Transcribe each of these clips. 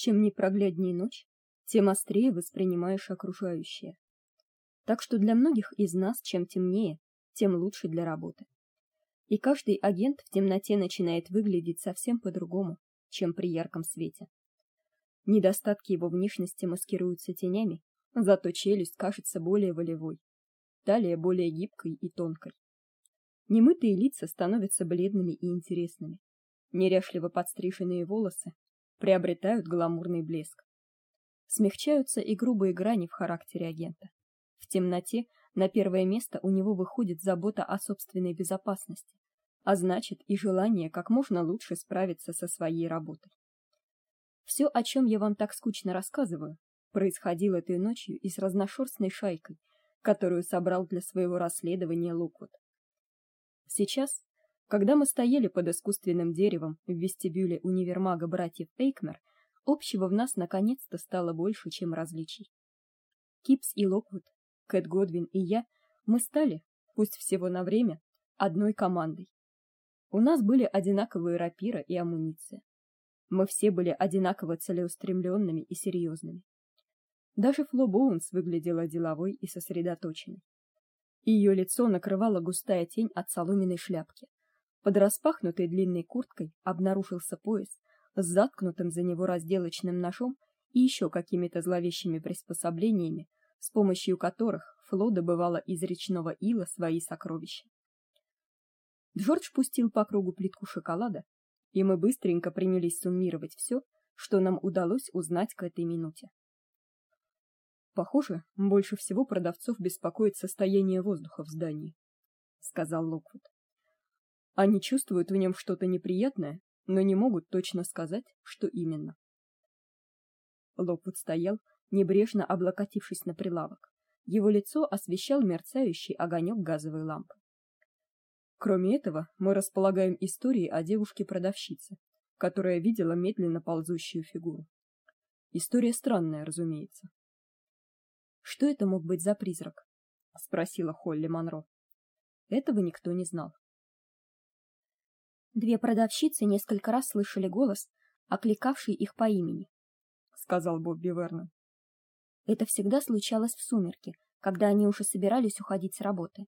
Чем непрогляднее ночь, тем острее воспринимаешь окружающее. Так что для многих из нас чем темнее, тем лучше для работы. И каждый агент в темноте начинает выглядеть совсем по-другому, чем при ярком свете. Недостатки его внешности маскируются тенями, зато челюсть кажется более волевой, талия более гибкой и тонкой. Немытые лица становятся бледными и интересными. Неряшливо подстриженные волосы приобретают гламурный блеск. Смягчаются и грубые грани в характере агента. В темноте на первое место у него выходит забота о собственной безопасности, а значит и желание как можно лучше справиться со своей работой. Все, о чем я вам так скучно рассказываю, происходило этой ночью и с разношерстной шайкой, которую собрал для своего расследования Луквуд. Сейчас, когда мы стояли под искусственным деревом в вестибюле универмага братьев Эйкмер, общего в нас наконец-то стало больше, чем различий. Кипс и Локвуд, Кэт Годвин и я, мы стали, пусть всего на время, одной командой. У нас были одинаковые рапира и амуниция. Мы все были одинаково целеустремленными и серьезными. Даже Фло Боунс выглядела деловой и сосредоточенной. Ее лицо накрывала густая тень от соломенной шляпки. Под распахнутой длинной курткой обнаружился пояс с заткнутым за него разделочным ножом и еще какими-то зловещими приспособлениями, с помощью которых Фло добывала из речного ила свои сокровища. Джордж пустил по кругу плитку шоколада, и мы быстренько принялись суммировать все, что нам удалось узнать к этой минуте. Похоже, больше всего продавцов беспокоит состояние воздуха в здании, сказал Локвуд. Они чувствуют в нем что-то неприятное, но не могут точно сказать, что именно. Локвуд стоял, небрежно облокотившись на прилавок. Его лицо освещал мерцающий огонек газовой лампы. Кроме этого, мы располагаем историей о девушке-продавщице, которая видела медленно ползущую фигуру. История странная, разумеется. Что это мог быть за призрак? спросила Холли Монро. Этого никто не знал. Две продавщицы несколько раз слышали голос, окликавший их по имени, сказал Бобби Вернон. Это всегда случалось в сумерки, когда они уже собирались уходить с работы.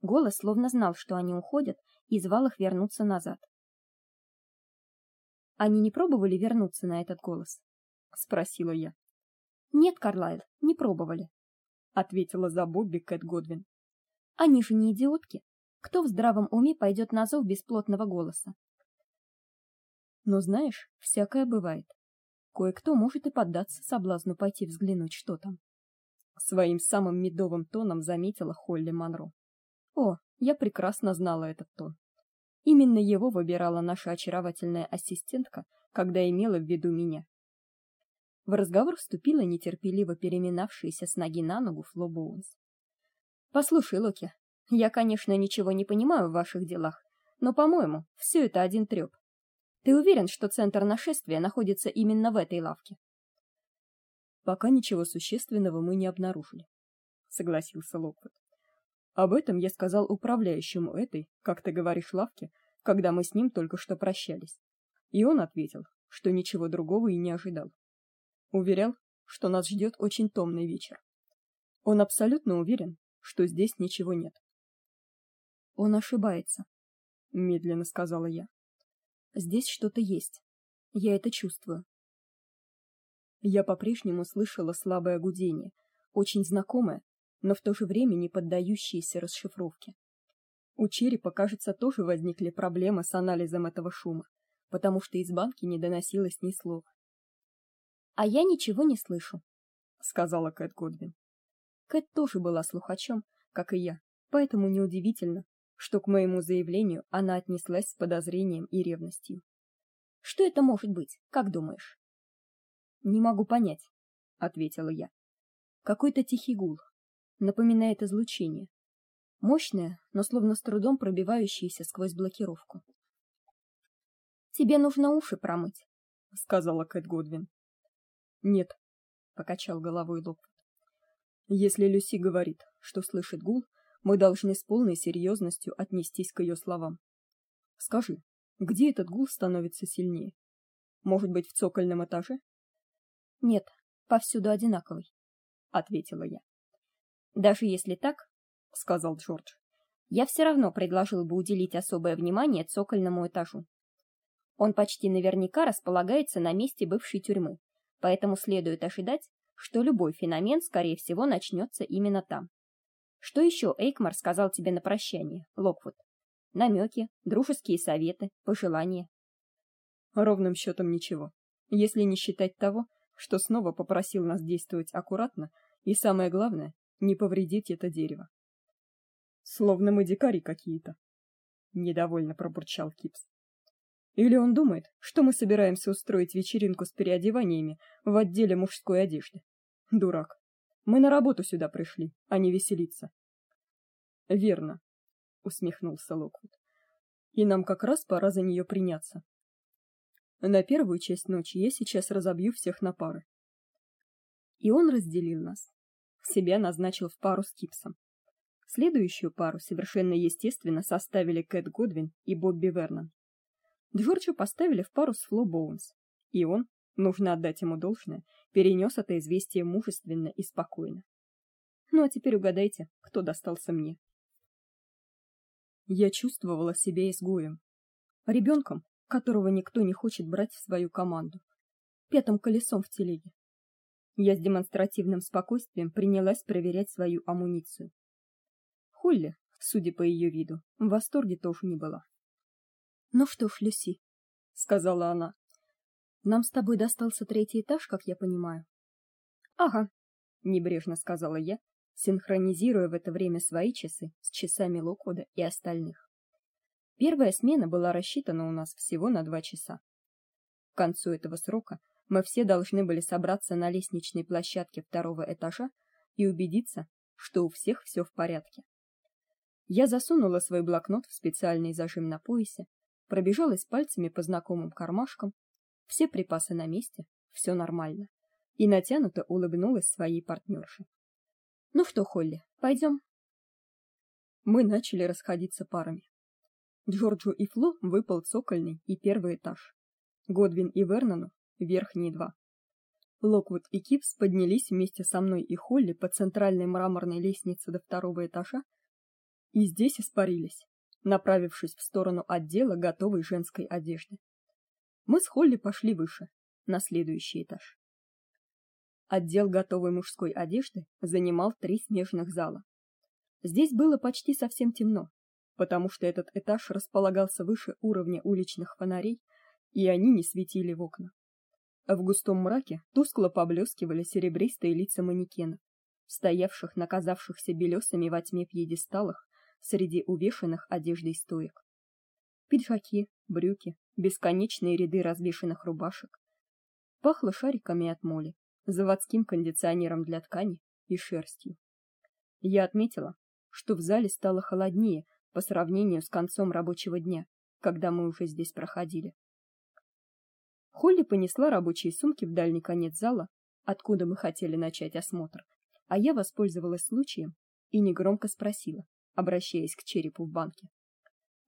Голос словно знал, что они уходят, и звал их вернуться назад. Они не пробовали вернуться на этот голос, спросила я. Нет, Карлайл, не пробовали, ответила за Бобби Кэт Годвин. Они же не идиотки. Кто в здравом уме пойдет на зов бесплотного голоса? Но знаешь, всякое бывает. Кое-кто может и поддаться соблазну пойти взглянуть, что там. Своим самым медовым тоном заметила Холли Монро. О, я прекрасно знала этот тон. Именно его выбирала наша очаровательная ассистентка, когда имела в виду меня. В разговор вступила нетерпеливо переминавшаяся с ноги на ногу Фло. Послушай, Локи, я, конечно, ничего не понимаю в ваших делах, но, по-моему, все это один треп. Ты уверен, что центр нашествия находится именно в этой лавке? Пока ничего существенного мы не обнаружили, согласился Локвуд. Об этом я сказал управляющему этой, как ты говоришь, лавки, когда мы с ним только что прощались. И он ответил, что ничего другого и не ожидал. Уверял, что нас ждет очень томный вечер. Он абсолютно уверен, что здесь ничего нет. Он ошибается, медленно сказала я. Здесь что-то есть. Я это чувствую. Я по-прежнему слышала слабое гудение, очень знакомое, но в то же время не поддающиеся расшифровке. У черепа, кажется, тоже возникли проблемы с анализом этого шума, потому что из банки не доносилось ни слова. А я ничего не слышу, сказала Кэт Годвин. Кэт тоже была слухачом, как и я, поэтому неудивительно, что к моему заявлению она отнеслась с подозрением и ревностью. Что это может быть? Как думаешь? Не могу понять, ответила я. Какой-то тихий гул, напоминает излучение. Мощное, но словно с трудом пробивающееся сквозь блокировку. Тебе нужно уши промыть, сказала Кэт Годвин. Нет, покачал головой Локвуд. Если Люси говорит, что слышит гул, мы должны с полной серьезностью отнестись к ее словам. Скажи, где этот гул становится сильнее? Может быть, в цокольном этаже? Нет, повсюду одинаковый, ответила я. Даже если так, сказал Джордж. Я все равно предложил бы уделить особое внимание цокольному этажу. Он почти наверняка располагается на месте бывшей тюрьмы, поэтому следует ожидать, что любой феномен, скорее всего, начнется именно там. Что еще Эйкмар сказал тебе на прощание, Локвуд? Намеки, дружеские советы, пожелания? Ровным счетом ничего, если не считать того, что снова попросил нас действовать аккуратно и самое главное, не повредить это дерево. Словно мы дикари какие-то, недовольно пробурчал Кипс. Или он думает, что мы собираемся устроить вечеринку с переодеваниями в отделе мужской одежды? Дурак. Мы на работу сюда пришли, а не веселиться. Верно, усмехнулся Локвуд. И нам как раз пора за нее приняться. На первую часть ночи я сейчас разобью всех на пары. И он разделил нас. Себя назначил в пару с Кипсом. Следующую пару совершенно естественно составили Кэт Годвин и Бобби Вернон. Джорджа поставили в пару с Фло Боунс, и он, нужно отдать ему должное, перенес это известие мужественно и спокойно. Ну а теперь угадайте, кто достался мне. Я чувствовала себя изгоем, ребенком, которого никто не хочет брать в свою команду, пятым колесом в телеге. Я с демонстративным спокойствием принялась проверять свою амуницию. Холли, судя по ее виду, в восторге тоже не была. Ну что ж, Люси, сказала она. Нам с тобой достался третий этаж, как я понимаю. Ага, небрежно сказала я, синхронизируя в это время свои часы с часами Локвуда и остальных. Первая смена была рассчитана у нас всего на два часа. К концу этого срока мы все должны были собраться на лестничной площадке второго этажа и убедиться, что у всех все в порядке. Я засунула свой блокнот в специальный зажим на поясе пробежалась пальцами по знакомым кармашкам. Все припасы на месте, все нормально. И натянуто улыбнулась своей партнерше. Ну что, Холли, пойдем?» Мы начали расходиться парами. Джорджу и Фло выпал цокольный и первый этаж. Годвин и Вернону верхние два. Локвуд и Кипс поднялись вместе со мной и Холли по центральной мраморной лестнице до второго этажа и здесь испарились направившись в сторону отдела готовой женской одежды. Мы с Холли пошли выше, на следующий этаж. Отдел готовой мужской одежды занимал три смежных зала. Здесь было почти совсем темно, потому что этот этаж располагался выше уровня уличных фонарей, и они не светили в окна. В густом мраке тускло поблескивали серебристые лица манекенов, стоявших на казавшихся белесыми во тьме пьедесталах среди увешанных одеждой стоек. Пиджаки, брюки, бесконечные ряды развешанных рубашек. Пахло шариками от моли, заводским кондиционером для ткани и шерстью. Я отметила, что в зале стало холоднее по сравнению с концом рабочего дня, когда мы уже здесь проходили. Холли понесла рабочие сумки в дальний конец зала, откуда мы хотели начать осмотр, а я воспользовалась случаем и негромко спросила: обращаясь к черепу в банке.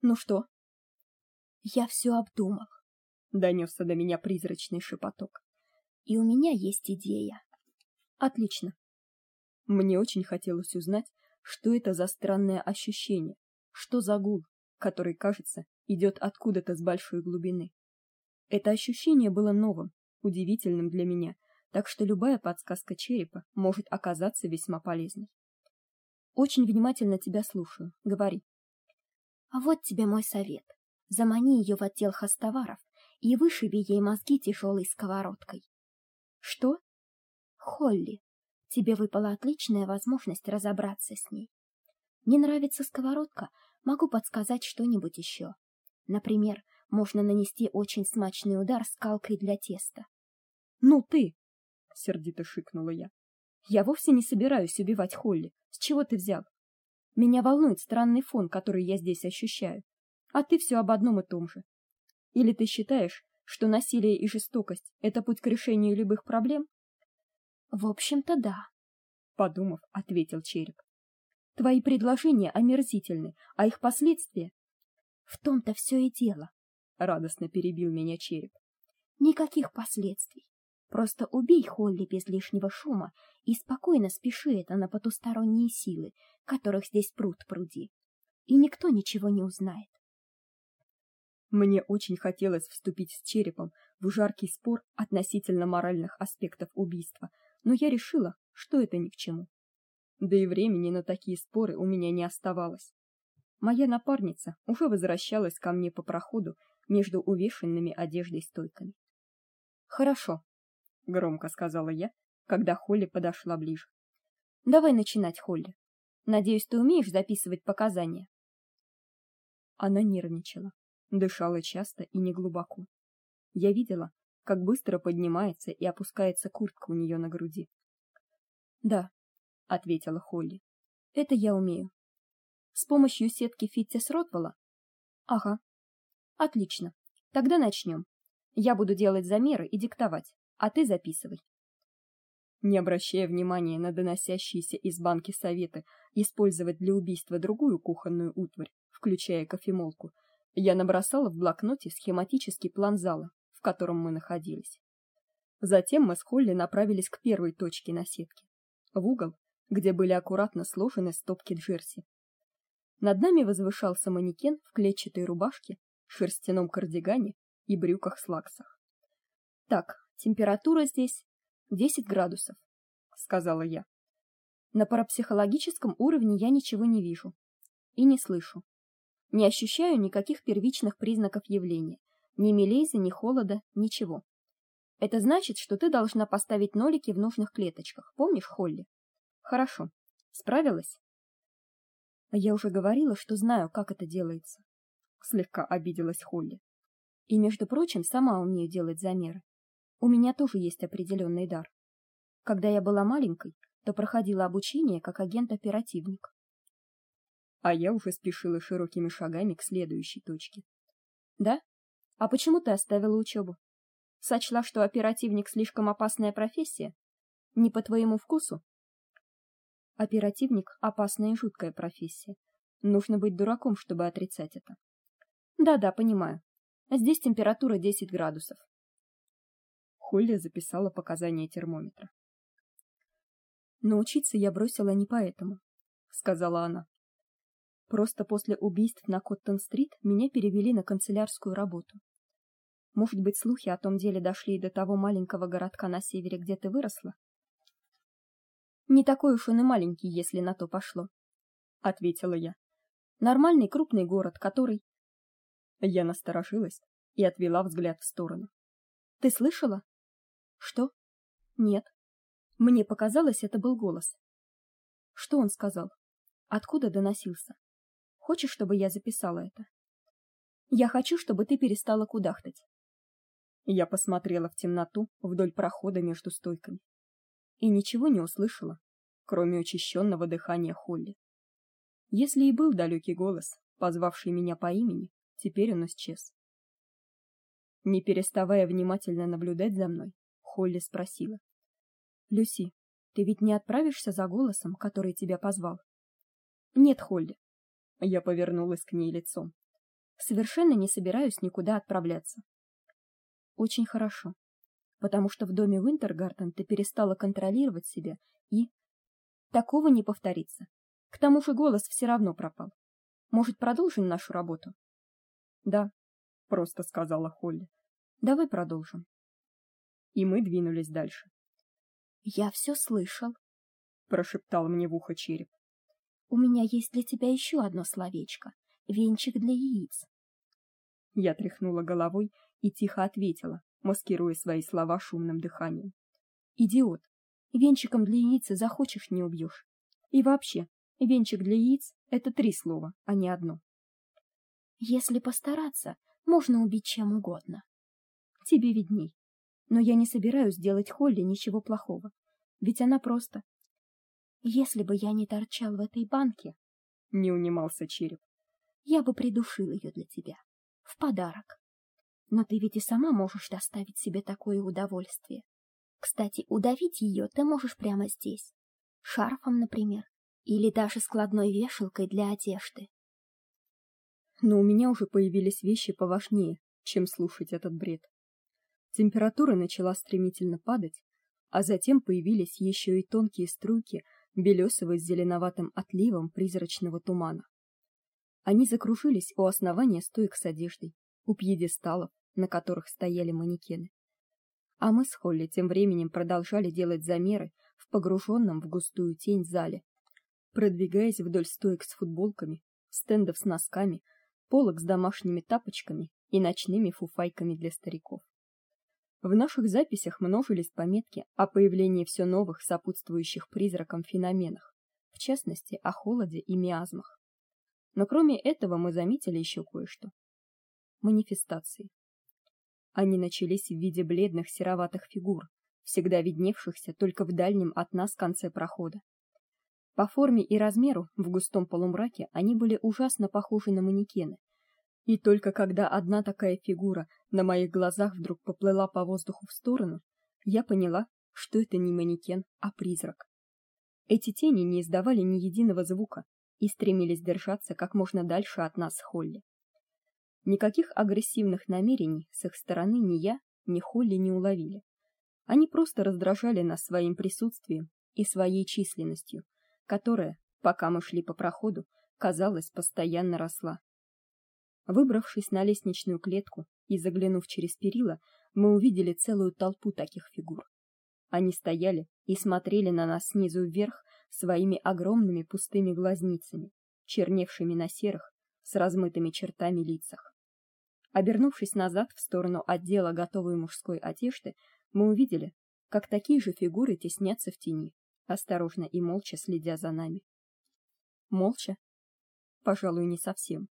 Ну что? Я все обдумал, донесся до меня призрачный шепоток. И у меня есть идея. Отлично. Мне очень хотелось узнать, что это за странное ощущение, что за гул, который, кажется, идет откуда-то с большой глубины. Это ощущение было новым, удивительным для меня, так что любая подсказка черепа может оказаться весьма полезной. Очень внимательно тебя слушаю. Говори. А вот тебе мой совет. Замани ее в отдел хостоваров и вышиби ей мозги тяжелой сковородкой. Что? Холли, тебе выпала отличная возможность разобраться с ней. Не нравится сковородка? Могу подсказать что-нибудь еще. Например, можно нанести очень смачный удар скалкой для теста. Ну ты, сердито шикнула я. Я вовсе не собираюсь убивать Холли. С чего ты взял? Меня волнует странный фон, который я здесь ощущаю. А ты все об одном и том же. Или ты считаешь, что насилие и жестокость это путь к решению любых проблем? В общем-то, да, подумав, ответил череп. Твои предложения омерзительны, а их последствия В том-то все и дело, радостно перебил меня череп. Никаких последствий. Просто убей Холли без лишнего шума и спокойно спеши это на потусторонние силы, которых здесь пруд пруди. И никто ничего не узнает. Мне очень хотелось вступить с черепом в жаркий спор относительно моральных аспектов убийства, но я решила, что это ни к чему. Да и времени на такие споры у меня не оставалось. Моя напарница уже возвращалась ко мне по проходу между увешанными одеждой стойками. Хорошо, громко сказала я, когда Холли подошла ближе. Давай начинать, Холли. Надеюсь, ты умеешь записывать показания. Она нервничала, дышала часто и неглубоко. Я видела, как быстро поднимается и опускается куртка у нее на груди. "Да", ответила Холли. "Это я умею. С помощью сетки Фиттис Ротвелла? Ага. Отлично. Тогда начнем. Я буду делать замеры и диктовать, а ты записывай. Не обращая внимания на доносящиеся из банки советы использовать для убийства другую кухонную утварь, включая кофемолку, я набросала в блокноте схематический план зала, в котором мы находились. Затем мы с Холли направились к первой точке на сетке, в угол, где были аккуратно сложены стопки джерси. Над нами возвышался манекен в клетчатой рубашке, шерстяном кардигане и брюках-слаксах. Так, температура здесь 10 градусов, сказала я. На парапсихологическом уровне я ничего не вижу и не слышу. Не ощущаю никаких первичных признаков явления, ни мелезы, ни холода, ничего. Это значит, что ты должна поставить нолики в нужных клеточках. Помнишь, Холли? Хорошо. Справилась? А я уже говорила, что знаю, как это делается. Слегка обиделась Холли. И, между прочим, сама умею делать замеры. У меня тоже есть определенный дар. Когда я была маленькой, то проходила обучение как агент-оперативник. А я уже спешила широкими шагами к следующей точке. Да? А почему ты оставила учебу? Сочла, что оперативник слишком опасная профессия? Не по твоему вкусу? Оперативник опасная и жуткая профессия. Нужно быть дураком, чтобы отрицать это. Да-да, понимаю. Здесь температура 10 градусов. Холли записала показания термометра. Научиться я бросила не поэтому, сказала она. Просто после убийств на Коттон-стрит меня перевели на канцелярскую работу. Может быть, слухи о том деле дошли и до того маленького городка на севере, где ты выросла? Не такой уж он и маленький, если на то пошло, ответила я. Нормальный крупный город, который Я насторожилась и отвела взгляд в сторону. Ты слышала? Что? Нет. Мне показалось, это был голос. Что он сказал? Откуда доносился? Хочешь, чтобы я записала это? Я хочу, чтобы ты перестала кудахтать. Я посмотрела в темноту вдоль прохода между стойками и ничего не услышала, кроме учащенного дыхания Холли. Если и был далекий голос, позвавший меня по имени, теперь он исчез. Не переставая внимательно наблюдать за мной, Холли спросила: "Люси, ты ведь не отправишься за голосом, который тебя позвал?" "Нет, Холли". Я повернулась к ней лицом. "Совершенно не собираюсь никуда отправляться". "Очень хорошо потому что в доме Винтергартен ты перестала контролировать себя и такого не повторится. К тому же голос все равно пропал. Может, продолжим нашу работу? Да, просто сказала Холли. Давай продолжим. И мы двинулись дальше. Я все слышал, прошептал мне в ухо череп. У меня есть для тебя еще одно словечко. Венчик для яиц. Я тряхнула головой и тихо ответила, маскируя свои слова шумным дыханием. Идиот. Венчиком для яиц захочешь не убьешь. И вообще, венчик для яиц это три слова, а не одно. Если постараться, можно убить чем угодно. Тебе видней. Но я не собираюсь делать Холли ничего плохого, ведь она просто Если бы я не торчал в этой банке, не унимался череп. Я бы придушил ее для тебя в подарок. Но ты ведь и сама можешь доставить себе такое удовольствие. Кстати, удавить ее ты можешь прямо здесь. Шарфом, например, или даже складной вешалкой для одежды. Но у меня уже появились вещи поважнее, чем слушать этот бред. Температура начала стремительно падать, а затем появились еще и тонкие струйки белесого с зеленоватым отливом призрачного тумана. Они закружились у основания стоек с одеждой, у пьедесталов, на которых стояли манекены. А мы с Холли тем временем продолжали делать замеры в погруженном в густую тень зале, продвигаясь вдоль стоек с футболками, стендов с носками, полок с домашними тапочками и ночными фуфайками для стариков. В наших записях множились пометки о появлении все новых сопутствующих призракам феноменах, в частности, о холоде и миазмах. Но кроме этого мы заметили еще кое-что. Манифестации. Они начались в виде бледных сероватых фигур, всегда видневшихся только в дальнем от нас конце прохода. По форме и размеру в густом полумраке они были ужасно похожи на манекены, и только когда одна такая фигура на моих глазах вдруг поплыла по воздуху в сторону, я поняла, что это не манекен, а призрак. Эти тени не издавали ни единого звука и стремились держаться как можно дальше от нас с Холли. Никаких агрессивных намерений с их стороны ни я, ни Холли не уловили. Они просто раздражали нас своим присутствием и своей численностью, которая, пока мы шли по проходу, казалось, постоянно росла. Выбравшись на лестничную клетку и заглянув через перила, мы увидели целую толпу таких фигур. Они стояли и смотрели на нас снизу вверх своими огромными пустыми глазницами, черневшими на серых с размытыми чертами лицах. Обернувшись назад в сторону отдела готовой мужской одежды, мы увидели, как такие же фигуры теснятся в тени, осторожно и молча следя за нами. Молча? Пожалуй, не совсем.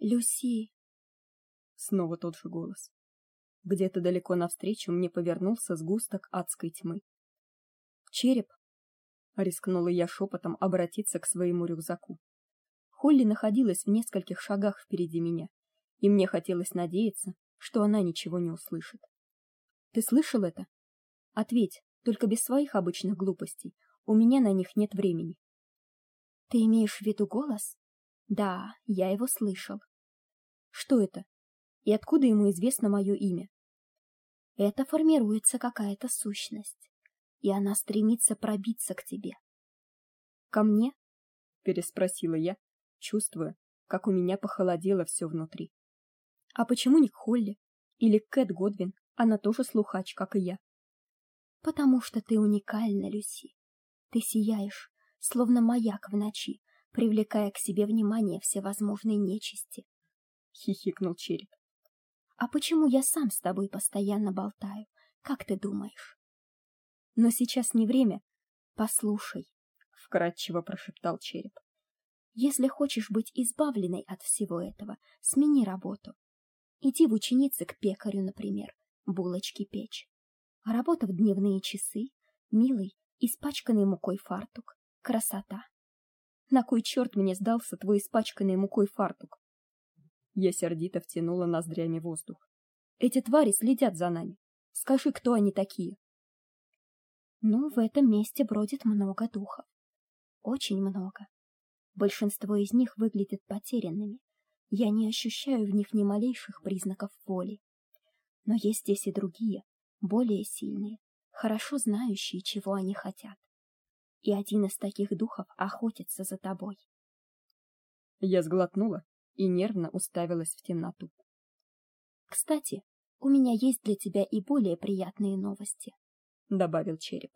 Люси. Снова тот же голос. Где-то далеко навстречу мне повернулся сгусток адской тьмы. Череп. Рискнула я шепотом обратиться к своему рюкзаку. Холли находилась в нескольких шагах впереди меня, и мне хотелось надеяться, что она ничего не услышит. Ты слышал это? Ответь, только без своих обычных глупостей. У меня на них нет времени. Ты имеешь в виду голос? Да, я его слышал. Что это? И откуда ему известно мое имя? Это формируется какая-то сущность, и она стремится пробиться к тебе. Ко мне? переспросила я, чувствуя, как у меня похолодело все внутри. А почему не к Холли или к Кэт Годвин? Она тоже слухач, как и я. Потому что ты уникальна, Люси. Ты сияешь, словно маяк в ночи, привлекая к себе внимание всевозможной нечисти хихикнул череп. А почему я сам с тобой постоянно болтаю? Как ты думаешь? Но сейчас не время. Послушай, вкратчиво прошептал череп. Если хочешь быть избавленной от всего этого, смени работу. Иди в ученицы к пекарю, например, булочки печь. А работа в дневные часы, милый, испачканный мукой фартук. Красота. На кой черт мне сдался твой испачканный мукой фартук? Я сердито втянула ноздрями воздух. Эти твари следят за нами. Скажи, кто они такие? Ну, в этом месте бродит много духов. Очень много. Большинство из них выглядят потерянными. Я не ощущаю в них ни малейших признаков воли. Но есть здесь и другие, более сильные, хорошо знающие, чего они хотят. И один из таких духов охотится за тобой. Я сглотнула и нервно уставилась в темноту. Кстати, у меня есть для тебя и более приятные новости, добавил череп.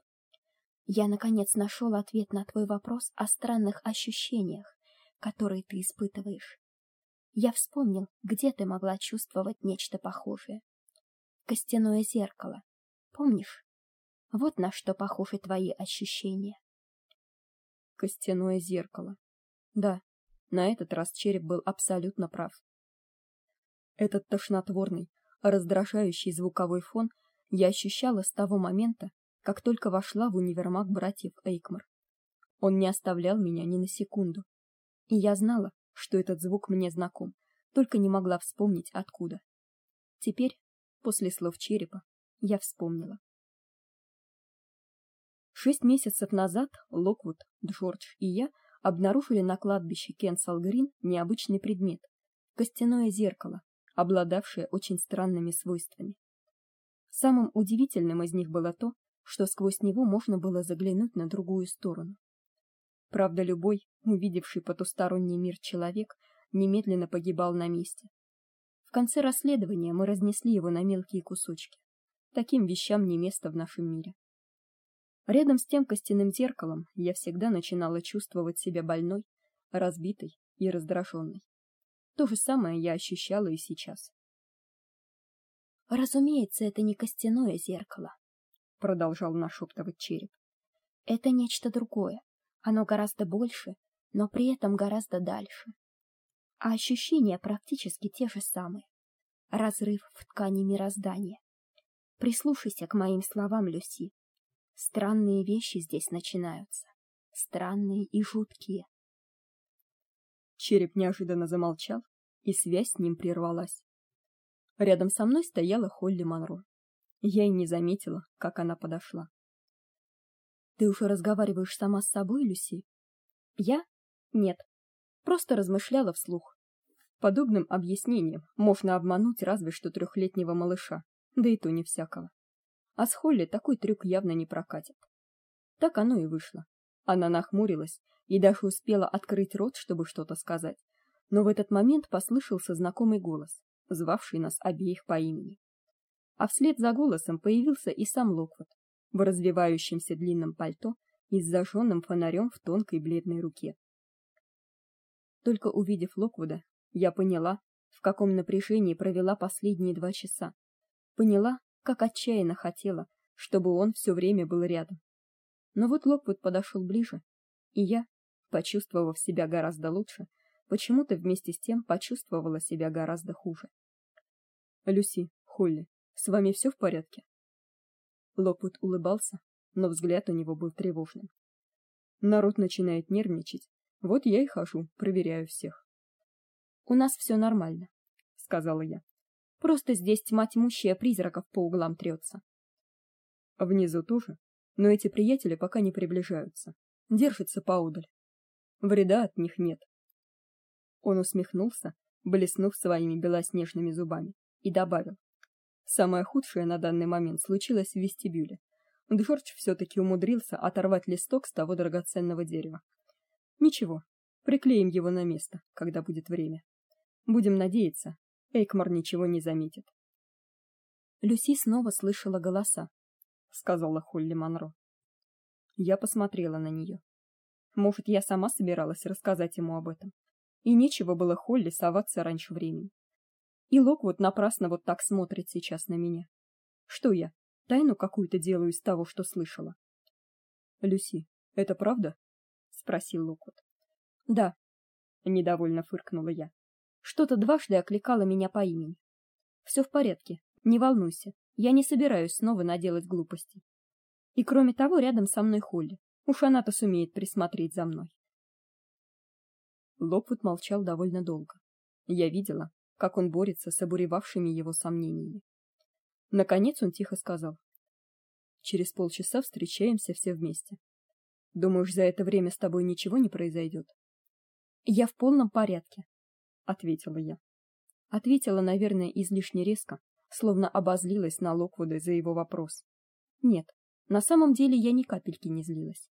Я наконец нашел ответ на твой вопрос о странных ощущениях, которые ты испытываешь. Я вспомнил, где ты могла чувствовать нечто похожее. Костяное зеркало. Помнишь? Вот на что похожи твои ощущения. Костяное зеркало. Да, на этот раз череп был абсолютно прав. Этот тошнотворный, раздражающий звуковой фон я ощущала с того момента, как только вошла в универмаг братьев Эйкмар. Он не оставлял меня ни на секунду. И я знала, что этот звук мне знаком, только не могла вспомнить откуда. Теперь, после слов черепа, я вспомнила. Шесть месяцев назад Локвуд, Джордж и я обнаружили на кладбище Кенсал-Грин необычный предмет костяное зеркало, обладавшее очень странными свойствами. Самым удивительным из них было то, что сквозь него можно было заглянуть на другую сторону. Правда, любой, увидевший потусторонний мир человек, немедленно погибал на месте. В конце расследования мы разнесли его на мелкие кусочки. Таким вещам не место в нашем мире. Рядом с тем костяным зеркалом я всегда начинала чувствовать себя больной, разбитой и раздраженной. То же самое я ощущала и сейчас. Разумеется, это не костяное зеркало, продолжал нашептывать череп. Это нечто другое. Оно гораздо больше, но при этом гораздо дальше. А ощущения практически те же самые. Разрыв в ткани мироздания. Прислушайся к моим словам, Люси. Странные вещи здесь начинаются. Странные и жуткие. Череп неожиданно замолчал, и связь с ним прервалась. Рядом со мной стояла Холли Манро. Я и не заметила, как она подошла. Ты уже разговариваешь сама с собой, Люси? Я? Нет. Просто размышляла вслух. Подобным объяснением можно обмануть разве что трехлетнего малыша, да и то не всякого. А с Холли такой трюк явно не прокатит. Так оно и вышло. Она нахмурилась и даже успела открыть рот, чтобы что-то сказать. Но в этот момент послышался знакомый голос, звавший нас обеих по имени. А вслед за голосом появился и сам Локвуд в развивающемся длинном пальто и с зажженным фонарем в тонкой бледной руке. Только увидев Локвуда, я поняла, в каком напряжении провела последние два часа. Поняла, как отчаянно хотела, чтобы он все время был рядом. Но вот Локвуд подошел ближе, и я, почувствовав себя гораздо лучше, почему-то вместе с тем почувствовала себя гораздо хуже. Люси, Холли, с вами все в порядке? Локвуд улыбался, но взгляд у него был тревожным. Народ начинает нервничать. Вот я и хожу, проверяю всех. У нас все нормально, сказала я. Просто здесь тьма тьмущая призраков по углам трется. Внизу тоже, но эти приятели пока не приближаются. Держатся поодаль. Вреда от них нет. Он усмехнулся, блеснув своими белоснежными зубами, и добавил: "Самое худшее на данный момент случилось в вестибюле. Джордж все таки умудрился оторвать листок с того драгоценного дерева. Ничего, приклеим его на место, когда будет время. Будем надеяться, Эйкмар ничего не заметит. Люси снова слышала голоса, сказала Холли Манро. Я посмотрела на нее. Может, я сама собиралась рассказать ему об этом. И нечего было Холли соваться раньше времени. И Локвуд напрасно вот так смотрит сейчас на меня. Что я, тайну какую-то делаю из того, что слышала? Люси, это правда? спросил Локвуд. Да, недовольно фыркнула я. Что-то дважды окликало меня по имени. Все в порядке, не волнуйся. Я не собираюсь снова наделать глупостей. И кроме того, рядом со мной Холли. Уж она-то сумеет присмотреть за мной. Локвуд молчал довольно долго. Я видела, как он борется с обуревавшими его сомнениями. Наконец он тихо сказал: "Через полчаса встречаемся все вместе. Думаешь, за это время с тобой ничего не произойдет?» "Я в полном порядке", ответила я. Ответила, наверное, излишне резко, словно обозлилась на Локвуда за его вопрос. Нет, на самом деле я ни капельки не злилась.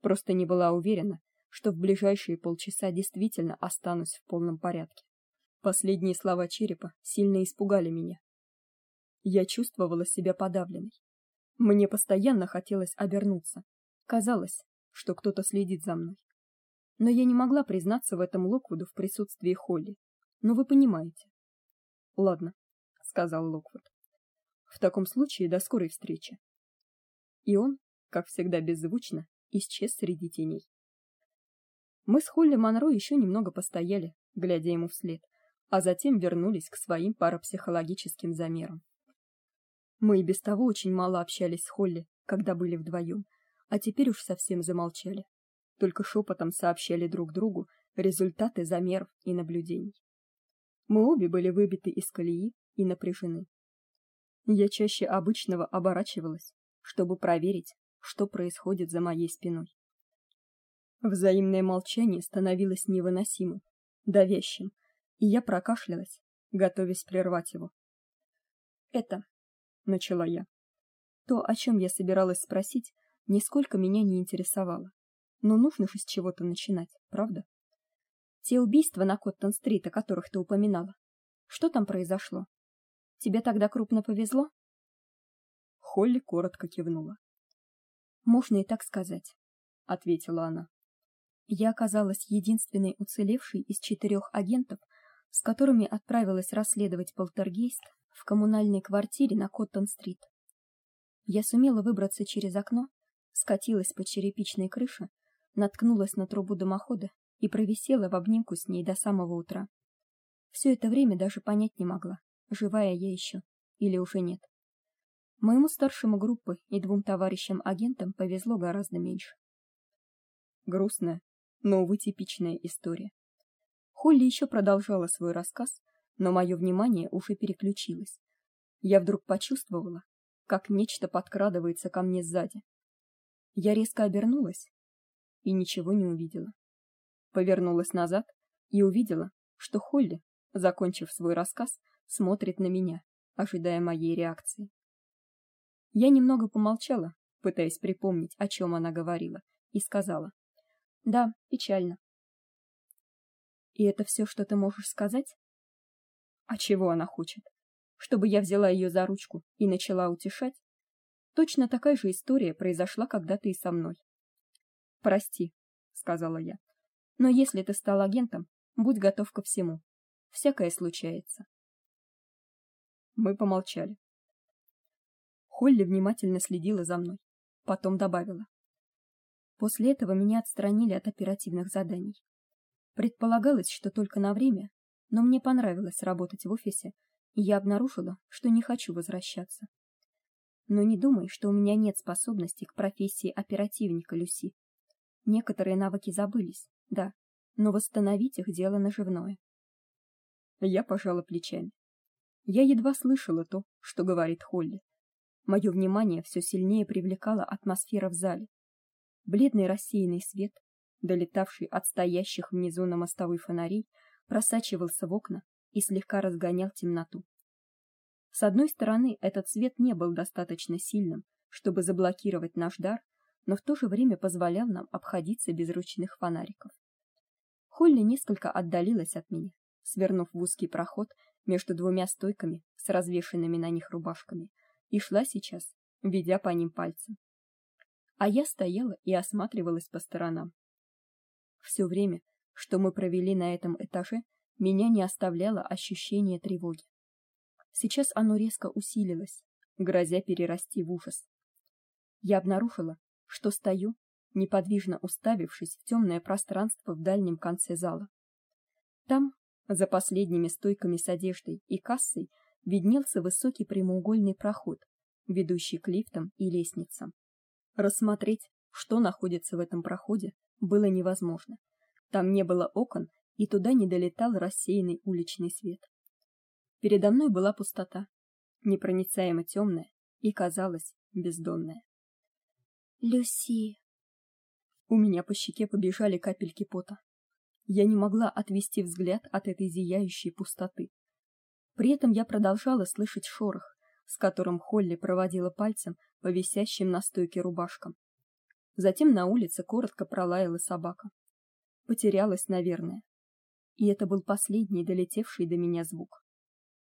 Просто не была уверена, что в ближайшие полчаса действительно останусь в полном порядке. Последние слова черепа сильно испугали меня. Я чувствовала себя подавленной. Мне постоянно хотелось обернуться. Казалось, что кто-то следит за мной но я не могла признаться в этом Локвуду в присутствии Холли. Но вы понимаете. Ладно, сказал Локвуд. В таком случае до скорой встречи. И он, как всегда беззвучно, исчез среди теней. Мы с Холли Монро еще немного постояли, глядя ему вслед, а затем вернулись к своим парапсихологическим замерам. Мы и без того очень мало общались с Холли, когда были вдвоем, а теперь уж совсем замолчали только шепотом сообщали друг другу результаты замеров и наблюдений. Мы обе были выбиты из колеи и напряжены. Я чаще обычного оборачивалась, чтобы проверить, что происходит за моей спиной. Взаимное молчание становилось невыносимым, давящим, и я прокашлялась, готовясь прервать его. Это начала я. То, о чем я собиралась спросить, нисколько меня не интересовало. Но нужно же с чего-то начинать, правда? Те убийства на Коттон-стрит, о которых ты упоминала. Что там произошло? Тебе тогда крупно повезло? Холли коротко кивнула. Можно и так сказать, ответила она. Я оказалась единственной уцелевшей из четырех агентов, с которыми отправилась расследовать полтергейст в коммунальной квартире на Коттон-стрит. Я сумела выбраться через окно, скатилась по черепичной крыше, наткнулась на трубу дымохода и провисела в обнимку с ней до самого утра. Все это время даже понять не могла, живая я еще или уже нет. Моему старшему группы и двум товарищам-агентам повезло гораздо меньше. Грустная, но увы типичная история. Холли еще продолжала свой рассказ, но мое внимание уже переключилось. Я вдруг почувствовала, как нечто подкрадывается ко мне сзади. Я резко обернулась и ничего не увидела. Повернулась назад и увидела, что Холли, закончив свой рассказ, смотрит на меня, ожидая моей реакции. Я немного помолчала, пытаясь припомнить, о чем она говорила, и сказала: "Да, печально. И это все, что ты можешь сказать? А чего она хочет? Чтобы я взяла ее за ручку и начала утешать? Точно такая же история произошла когда-то и со мной. Прости, сказала я. Но если ты стал агентом, будь готов ко всему. Всякое случается. Мы помолчали. Холли внимательно следила за мной, потом добавила: После этого меня отстранили от оперативных заданий. Предполагалось, что только на время, но мне понравилось работать в офисе, и я обнаружила, что не хочу возвращаться. Но не думай, что у меня нет способностей к профессии оперативника, Люси. Некоторые навыки забылись, да, но восстановить их дело наживное. Я пожала плечами. Я едва слышала то, что говорит Холли. Мое внимание все сильнее привлекала атмосфера в зале. Бледный рассеянный свет, долетавший от стоящих внизу на мостовой фонарей, просачивался в окна и слегка разгонял темноту. С одной стороны, этот свет не был достаточно сильным, чтобы заблокировать наш дар, но в то же время позволял нам обходиться без ручных фонариков. Холли несколько отдалилась от меня, свернув в узкий проход между двумя стойками с развешенными на них рубашками, и шла сейчас, ведя по ним пальцем. А я стояла и осматривалась по сторонам. Все время, что мы провели на этом этаже, меня не оставляло ощущение тревоги. Сейчас оно резко усилилось, грозя перерасти в ужас. Я обнаружила, что стою, неподвижно уставившись в темное пространство в дальнем конце зала. Там, за последними стойками с одеждой и кассой, виднелся высокий прямоугольный проход, ведущий к лифтам и лестницам. Рассмотреть, что находится в этом проходе, было невозможно. Там не было окон, и туда не долетал рассеянный уличный свет. Передо мной была пустота, непроницаемо темная и, казалось, бездонная. Люси. У меня по щеке побежали капельки пота. Я не могла отвести взгляд от этой зияющей пустоты. При этом я продолжала слышать шорох, с которым Холли проводила пальцем по висящим на стойке рубашкам. Затем на улице коротко пролаяла собака. Потерялась, наверное. И это был последний долетевший до меня звук.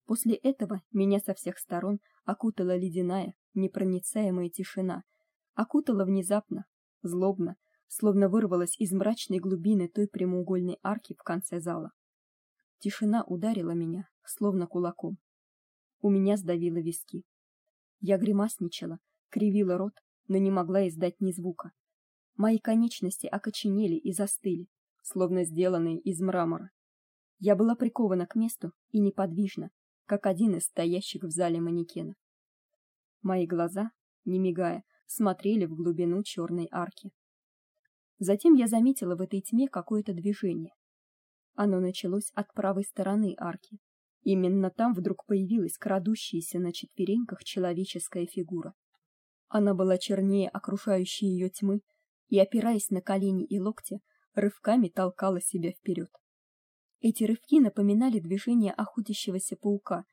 После этого меня со всех сторон окутала ледяная, непроницаемая тишина, окутала внезапно, злобно, словно вырвалась из мрачной глубины той прямоугольной арки в конце зала. Тишина ударила меня, словно кулаком. У меня сдавило виски. Я гримасничала, кривила рот, но не могла издать ни звука. Мои конечности окоченели и застыли, словно сделанные из мрамора. Я была прикована к месту и неподвижна, как один из стоящих в зале манекенов. Мои глаза, не мигая, смотрели в глубину черной арки. Затем я заметила в этой тьме какое-то движение. Оно началось от правой стороны арки. Именно там вдруг появилась крадущаяся на четвереньках человеческая фигура. Она была чернее окружающей ее тьмы и, опираясь на колени и локти, рывками толкала себя вперед. Эти рывки напоминали движения охотящегося паука,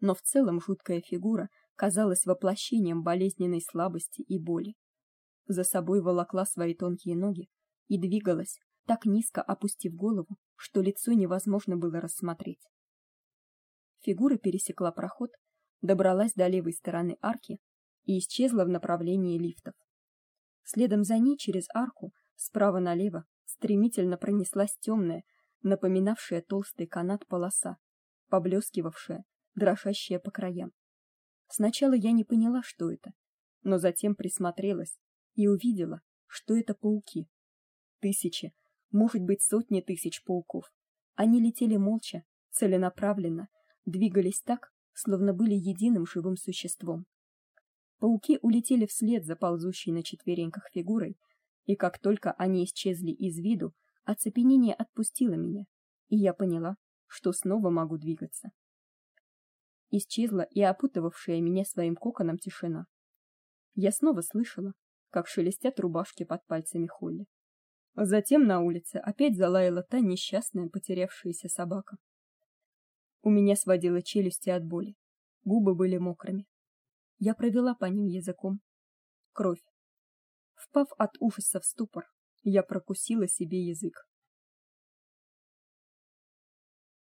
но в целом жуткая фигура казалась воплощением болезненной слабости и боли. За собой волокла свои тонкие ноги и двигалась, так низко опустив голову, что лицо невозможно было рассмотреть. Фигура пересекла проход, добралась до левой стороны арки и исчезла в направлении лифтов. Следом за ней через арку справа налево стремительно пронеслась темная, напоминавшая толстый канат полоса, поблескивавшая, дрожащая по краям. Сначала я не поняла, что это, но затем присмотрелась и увидела, что это пауки. Тысячи, может быть, сотни тысяч пауков. Они летели молча, целенаправленно, двигались так, словно были единым живым существом. Пауки улетели вслед за ползущей на четвереньках фигурой, и как только они исчезли из виду, оцепенение отпустило меня, и я поняла, что снова могу двигаться. Исчезла и опутывавшая меня своим коконом тишина. Я снова слышала, как шелестят рубашки под пальцами Холли. Затем на улице опять залаяла та несчастная потерявшаяся собака. У меня сводило челюсти от боли. Губы были мокрыми. Я провела по ним языком. Кровь. Впав от ужаса в ступор, я прокусила себе язык.